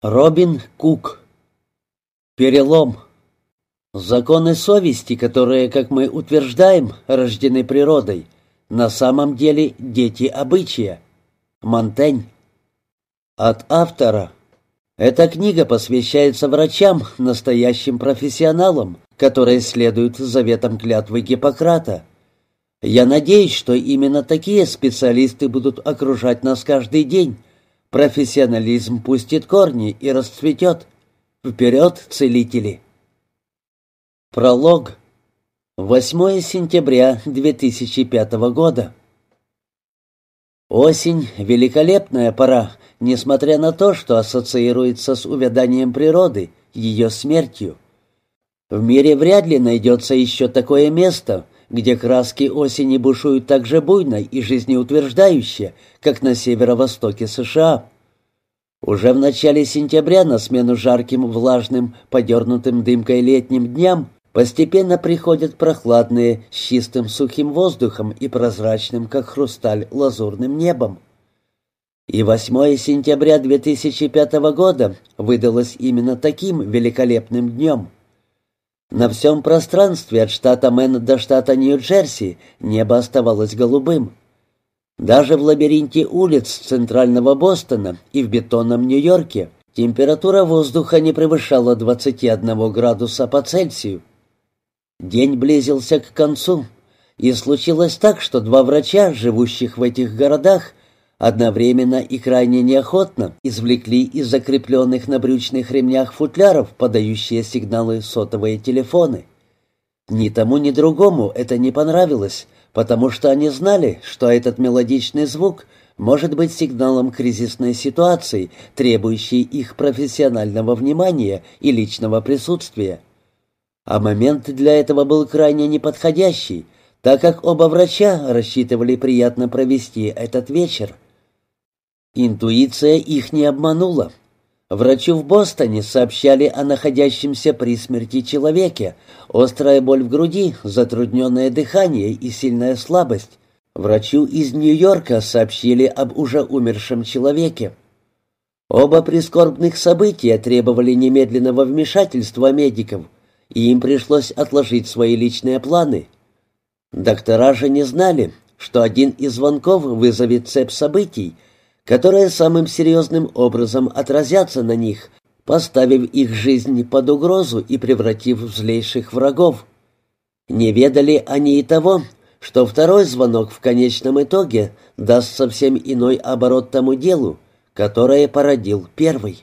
Робин Кук. Перелом. Законы совести, которые, как мы утверждаем, рождены природой, на самом деле дети обычая. Монтень. От автора. Эта книга посвящается врачам, настоящим профессионалам, которые следуют заветам клятвы Гиппократа. Я надеюсь, что именно такие специалисты будут окружать нас каждый день, Профессионализм пустит корни и расцветет. Вперед, целители! Пролог. 8 сентября 2005 года. Осень — великолепная пора, несмотря на то, что ассоциируется с увяданием природы, ее смертью. В мире вряд ли найдется еще такое место — где краски осени бушуют так же буйно и жизнеутверждающе, как на северо-востоке США. Уже в начале сентября на смену жарким, влажным, подернутым дымкой летним дням постепенно приходят прохладные, с чистым сухим воздухом и прозрачным, как хрусталь, лазурным небом. И 8 сентября 2005 года выдалось именно таким великолепным днем. На всем пространстве от штата Мэн до штата Нью-Джерси небо оставалось голубым. Даже в лабиринте улиц центрального Бостона и в бетонном Нью-Йорке температура воздуха не превышала 21 градуса по Цельсию. День близился к концу, и случилось так, что два врача, живущих в этих городах, одновременно и крайне неохотно извлекли из закрепленных на брючных ремнях футляров подающие сигналы сотовые телефоны. Ни тому, ни другому это не понравилось, потому что они знали, что этот мелодичный звук может быть сигналом кризисной ситуации, требующей их профессионального внимания и личного присутствия. А момент для этого был крайне неподходящий, так как оба врача рассчитывали приятно провести этот вечер. Интуиция их не обманула. Врачу в Бостоне сообщали о находящемся при смерти человеке, острая боль в груди, затрудненное дыхание и сильная слабость. Врачу из Нью-Йорка сообщили об уже умершем человеке. Оба прискорбных события требовали немедленного вмешательства медиков, и им пришлось отложить свои личные планы. Доктора же не знали, что один из звонков вызовет цепь событий, которые самым серьезным образом отразятся на них, поставив их жизнь под угрозу и превратив в злейших врагов. Не ведали они и того, что второй звонок в конечном итоге даст совсем иной оборот тому делу, которое породил первый.